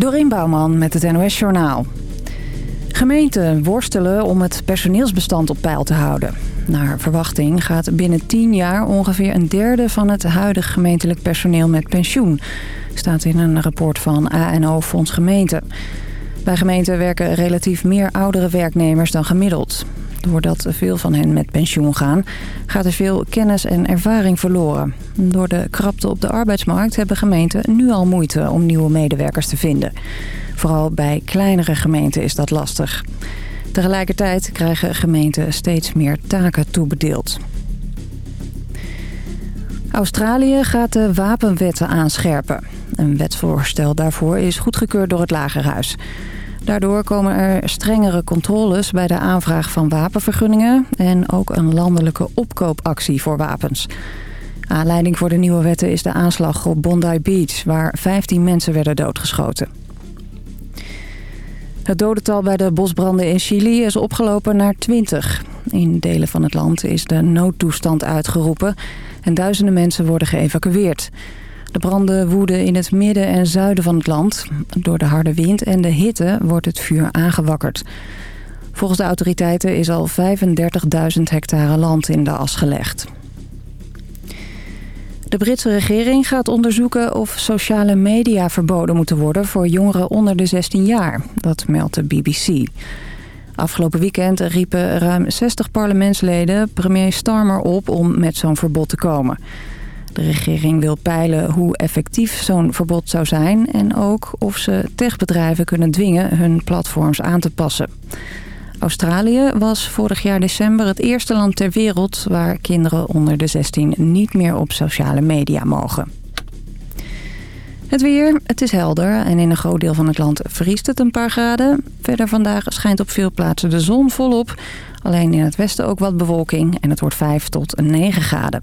Dorien Bouwman met het NOS Journaal. Gemeenten worstelen om het personeelsbestand op peil te houden. Naar verwachting gaat binnen 10 jaar ongeveer een derde van het huidige gemeentelijk personeel met pensioen. Staat in een rapport van ANO Fonds Gemeenten. Bij gemeenten werken relatief meer oudere werknemers dan gemiddeld. Doordat veel van hen met pensioen gaan, gaat er veel kennis en ervaring verloren. Door de krapte op de arbeidsmarkt hebben gemeenten nu al moeite om nieuwe medewerkers te vinden. Vooral bij kleinere gemeenten is dat lastig. Tegelijkertijd krijgen gemeenten steeds meer taken toebedeeld. Australië gaat de wapenwetten aanscherpen. Een wetsvoorstel daarvoor is goedgekeurd door het Lagerhuis. Daardoor komen er strengere controles bij de aanvraag van wapenvergunningen... en ook een landelijke opkoopactie voor wapens. Aanleiding voor de nieuwe wetten is de aanslag op Bondi Beach... waar 15 mensen werden doodgeschoten. Het dodental bij de bosbranden in Chili is opgelopen naar 20. In delen van het land is de noodtoestand uitgeroepen... en duizenden mensen worden geëvacueerd... De branden woeden in het midden en zuiden van het land. Door de harde wind en de hitte wordt het vuur aangewakkerd. Volgens de autoriteiten is al 35.000 hectare land in de as gelegd. De Britse regering gaat onderzoeken of sociale media verboden moeten worden voor jongeren onder de 16 jaar. Dat meldt de BBC. Afgelopen weekend riepen ruim 60 parlementsleden premier Starmer op om met zo'n verbod te komen. De regering wil peilen hoe effectief zo'n verbod zou zijn... en ook of ze techbedrijven kunnen dwingen hun platforms aan te passen. Australië was vorig jaar december het eerste land ter wereld... waar kinderen onder de 16 niet meer op sociale media mogen. Het weer, het is helder en in een groot deel van het land vriest het een paar graden. Verder vandaag schijnt op veel plaatsen de zon volop. Alleen in het westen ook wat bewolking en het wordt 5 tot 9 graden.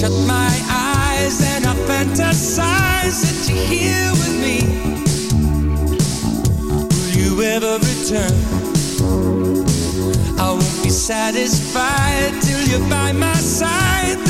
shut my eyes and I fantasize that you're here with me. Will you ever return? I won't be satisfied till you're by my side.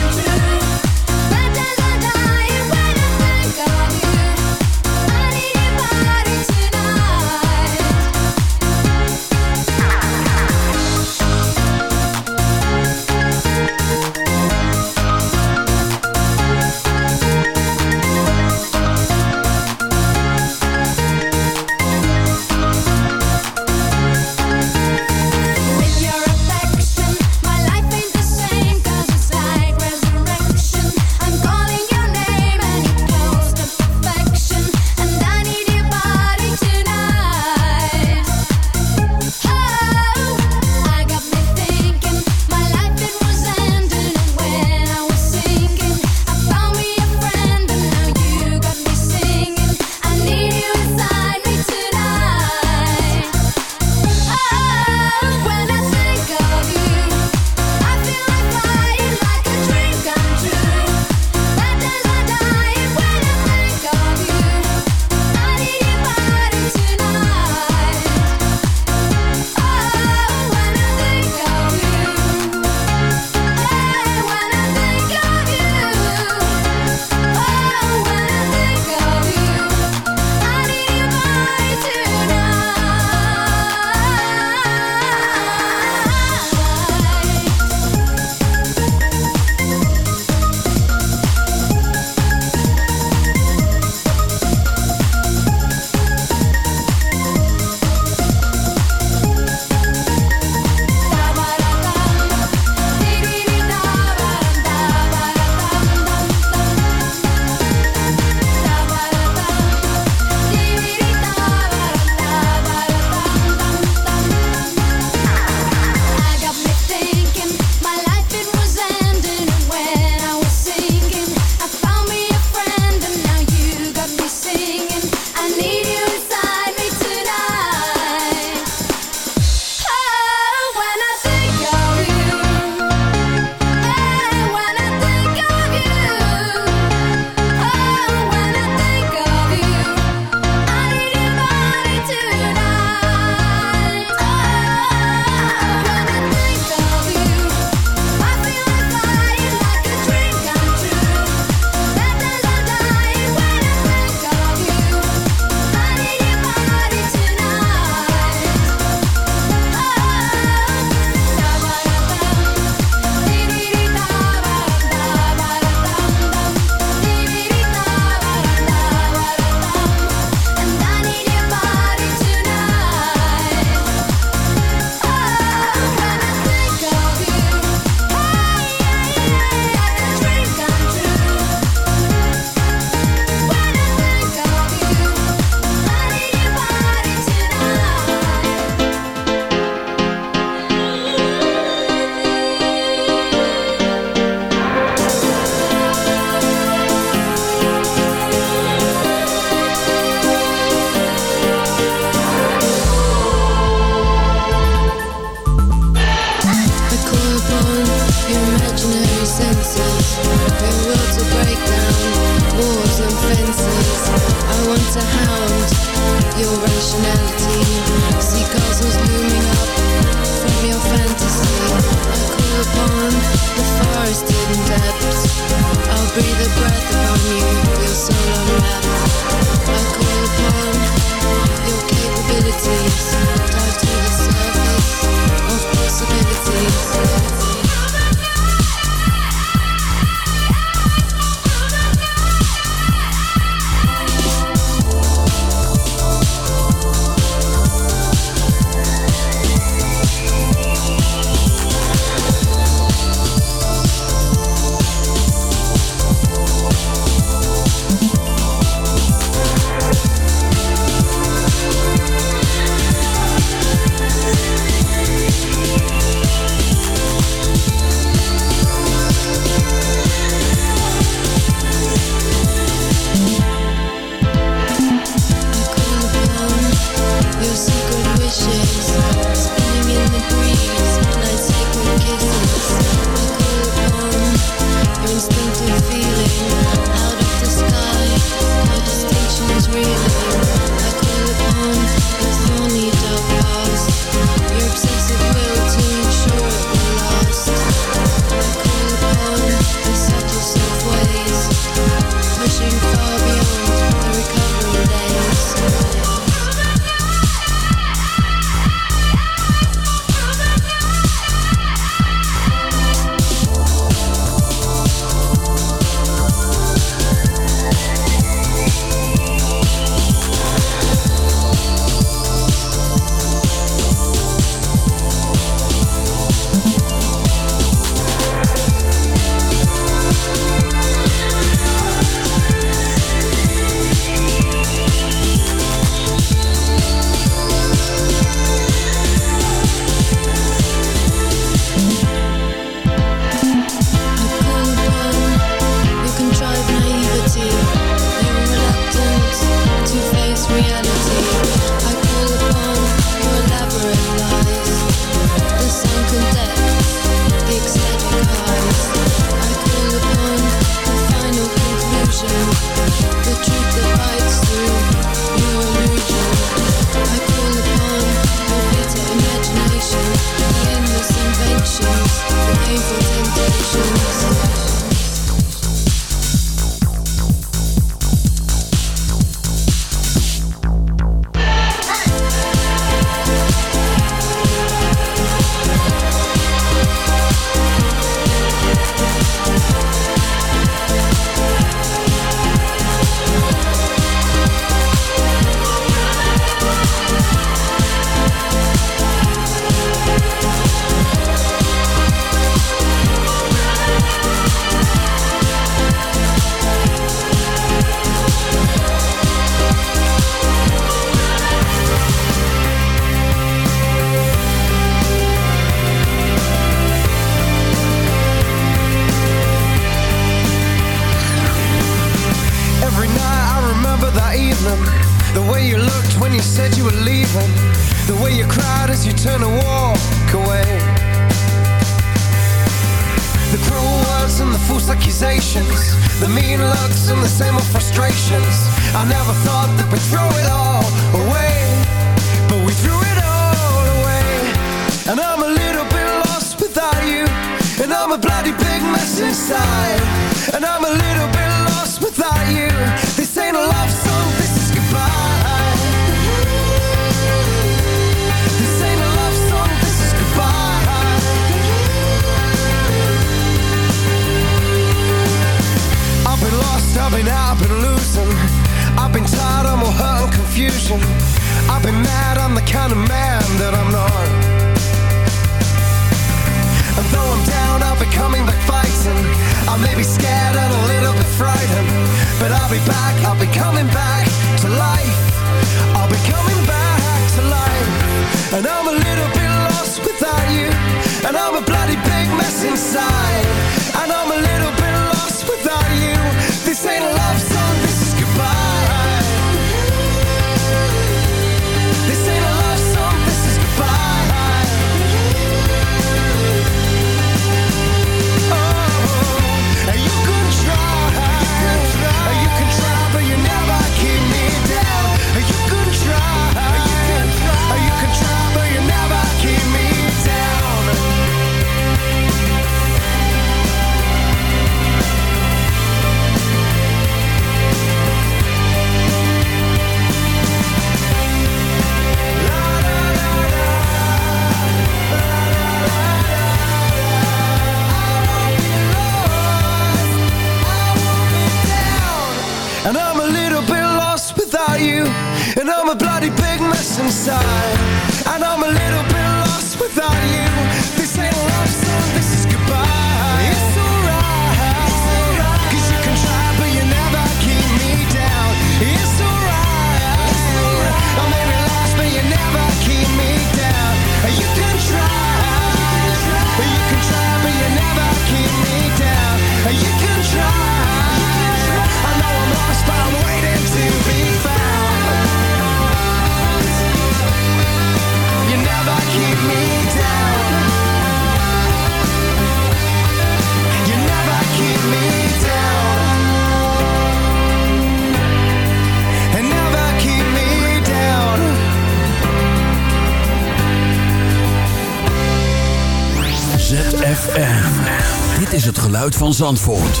van Zandvoort.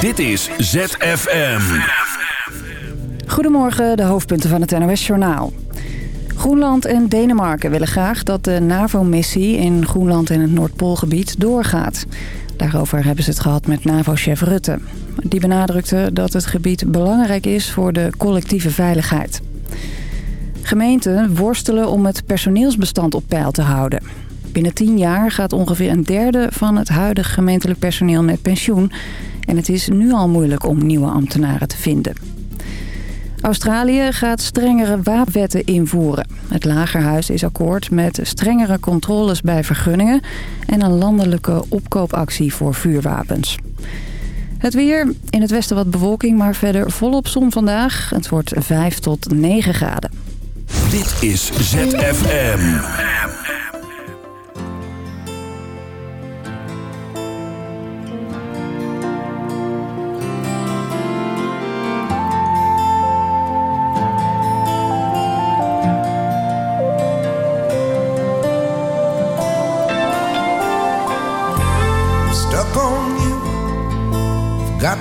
Dit is ZFM. Goedemorgen, de hoofdpunten van het NOS-journaal. Groenland en Denemarken willen graag dat de NAVO-missie in Groenland en het Noordpoolgebied doorgaat. Daarover hebben ze het gehad met NAVO-chef Rutte. Die benadrukte dat het gebied belangrijk is voor de collectieve veiligheid. Gemeenten worstelen om het personeelsbestand op peil te houden. Binnen tien jaar gaat ongeveer een derde van het huidige gemeentelijk personeel met pensioen. En het is nu al moeilijk om nieuwe ambtenaren te vinden. Australië gaat strengere wapenwetten invoeren. Het Lagerhuis is akkoord met strengere controles bij vergunningen... en een landelijke opkoopactie voor vuurwapens. Het weer, in het westen wat bewolking, maar verder volop zon vandaag. Het wordt 5 tot 9 graden. Dit is ZFM.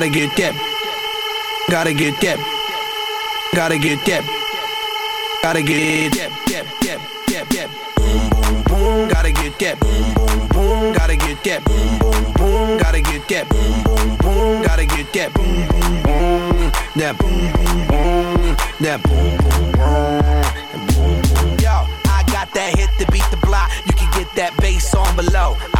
Gotta get that. Gotta get that. Gotta get that. Gotta get that. that, that. Boom, boom, boom. Gotta get that. Boom, boom, boom. Gotta get that. Boom, boom, boom. Gotta get that. Boom, boom, boom. Gotta get that. Boom, boom, boom. That boom, boom, boom. That boom. Boom, boom. Yo, I got that hit to beat the block. You can get that bass on below. I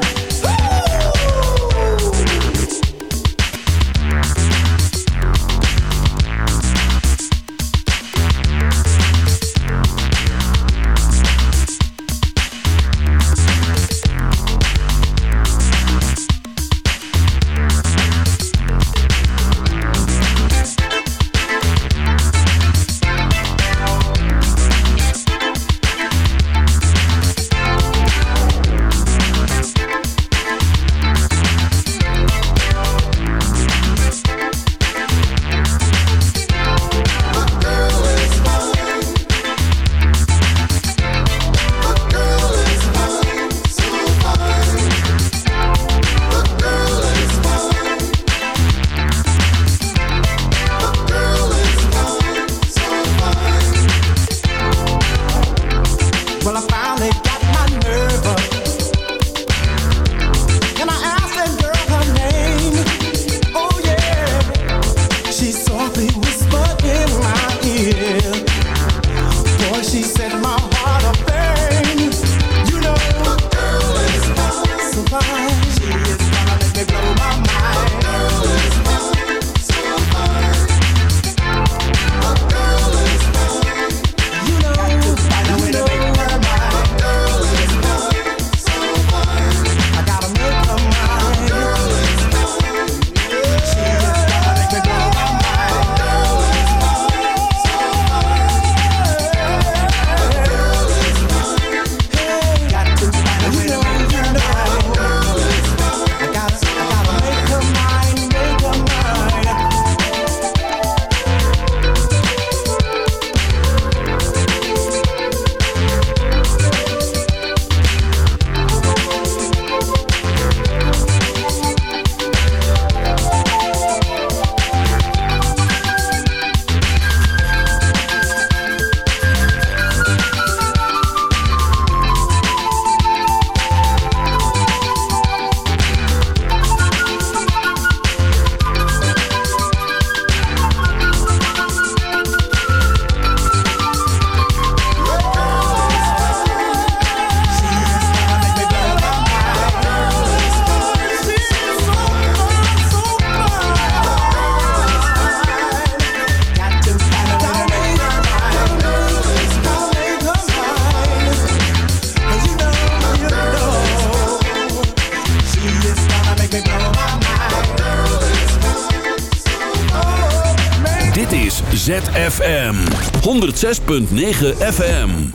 6.9 FM.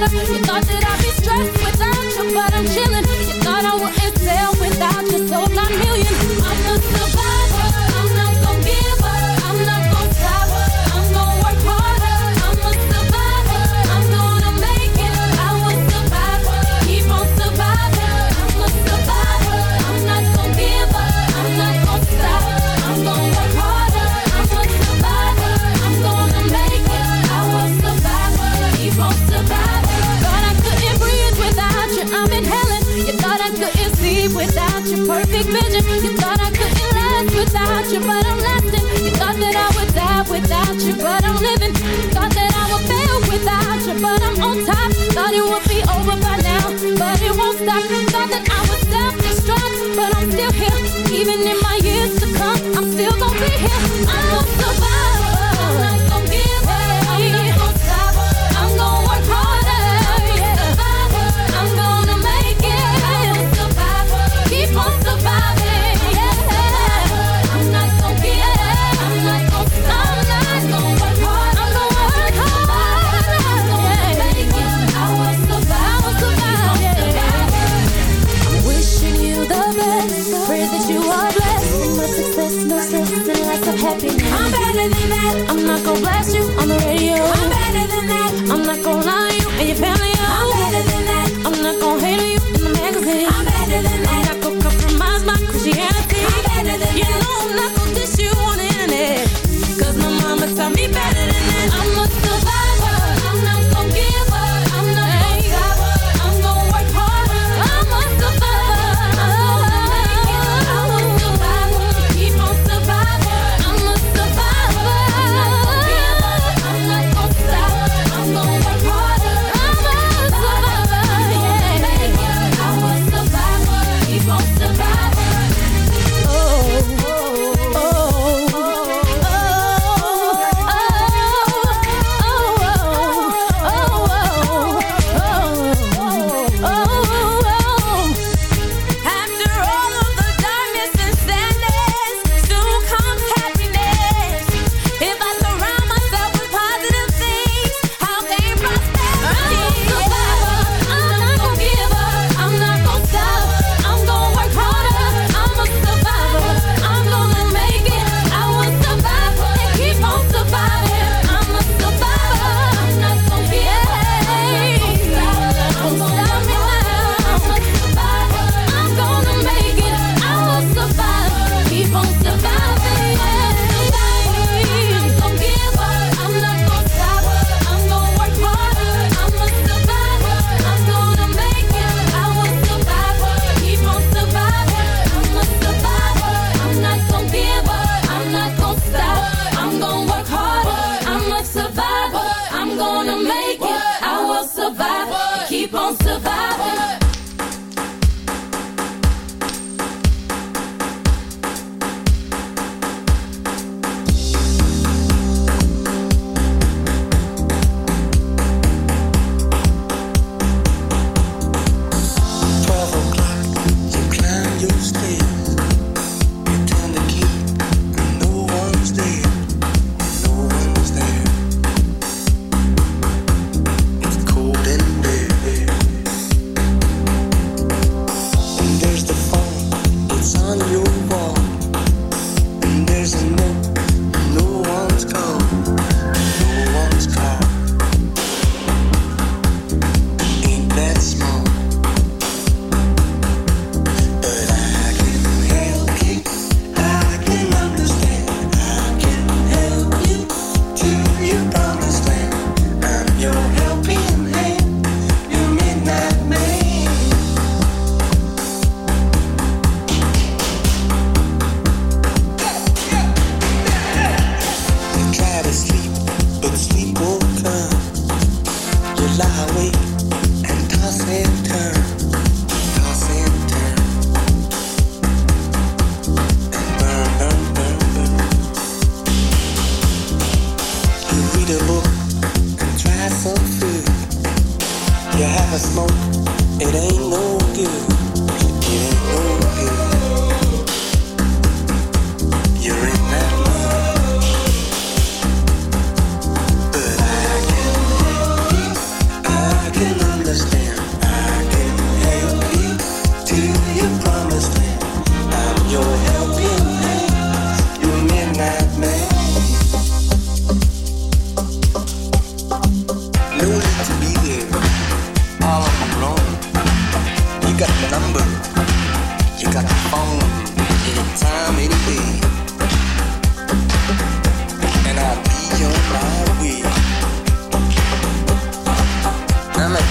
gotta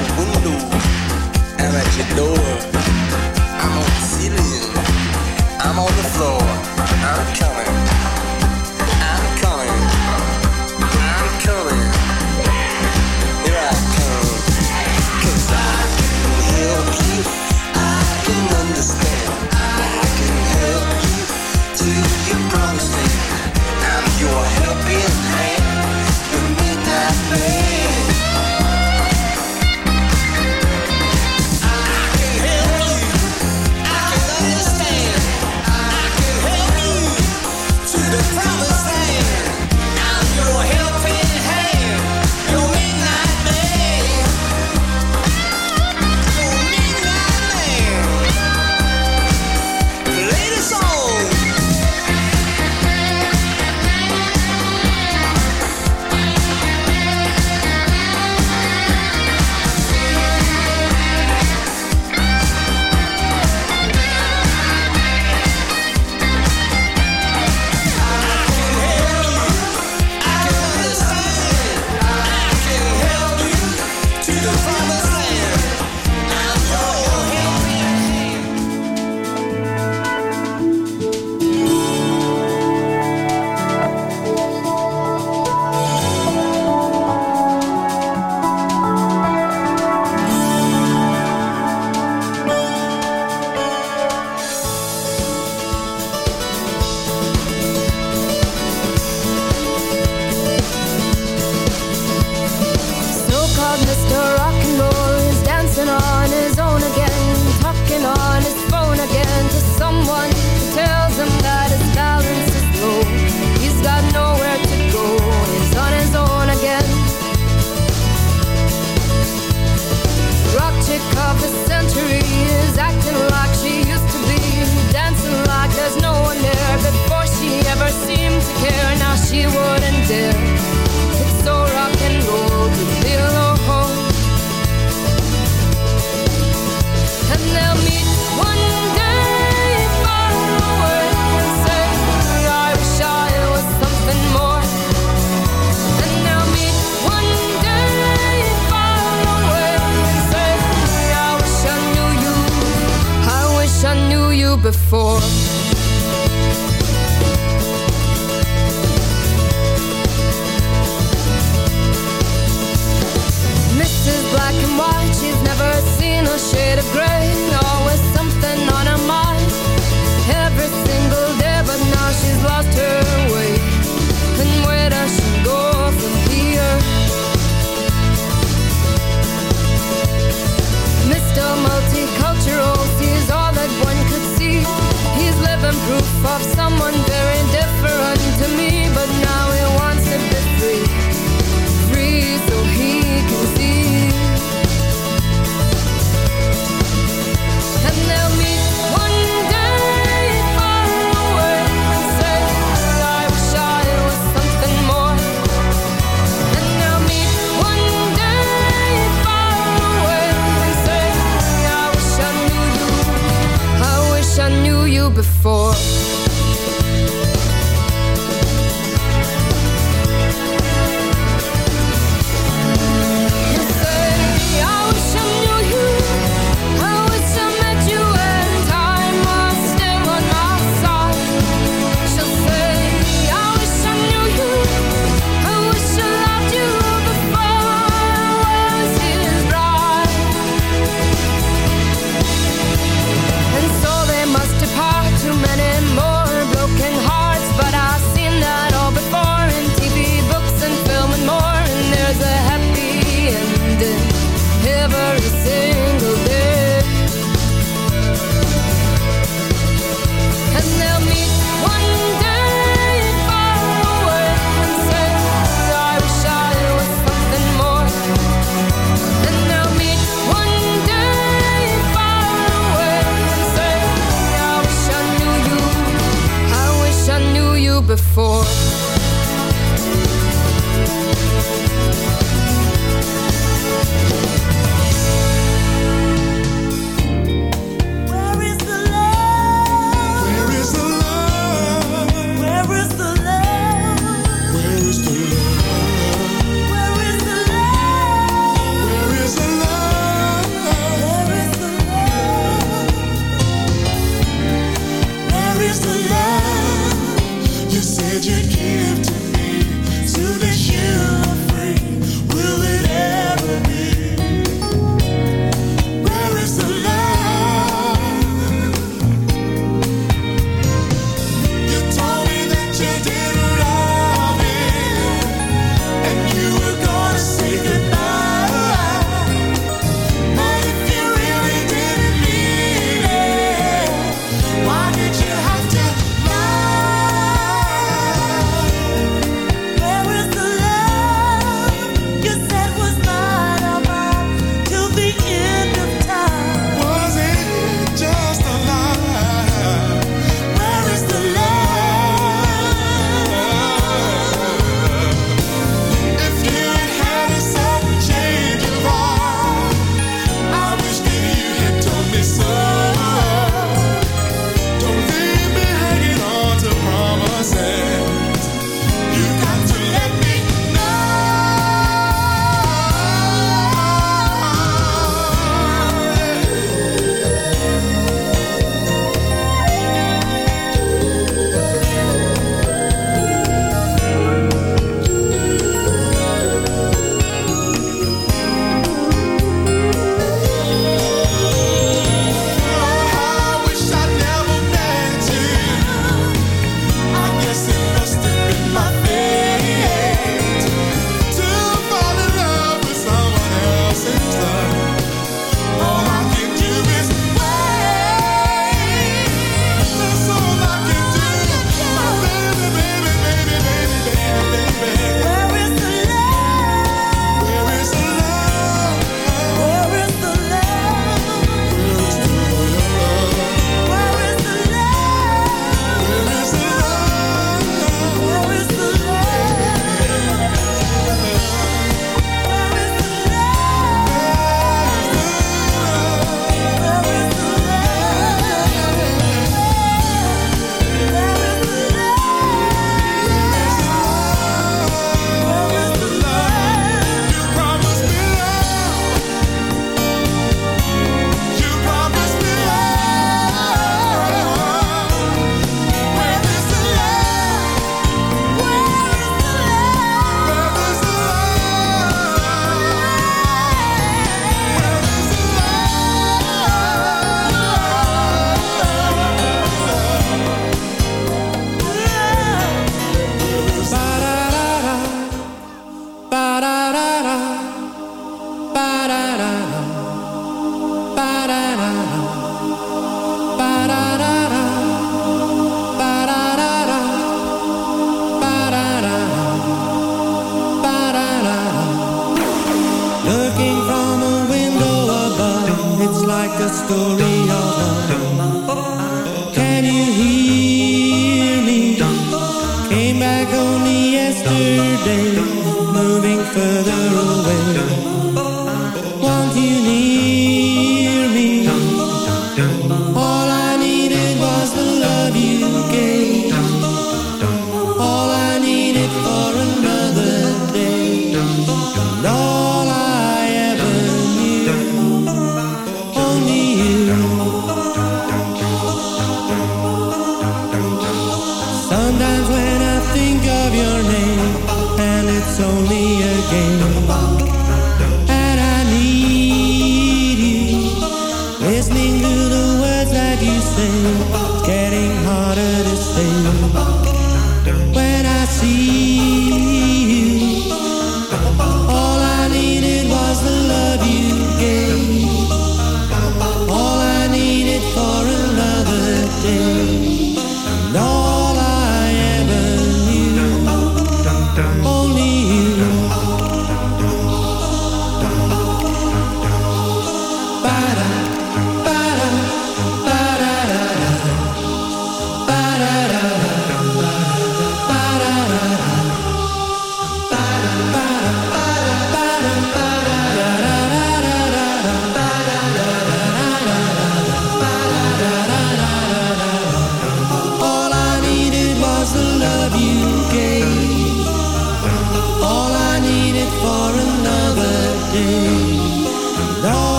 your window, I'm at your door,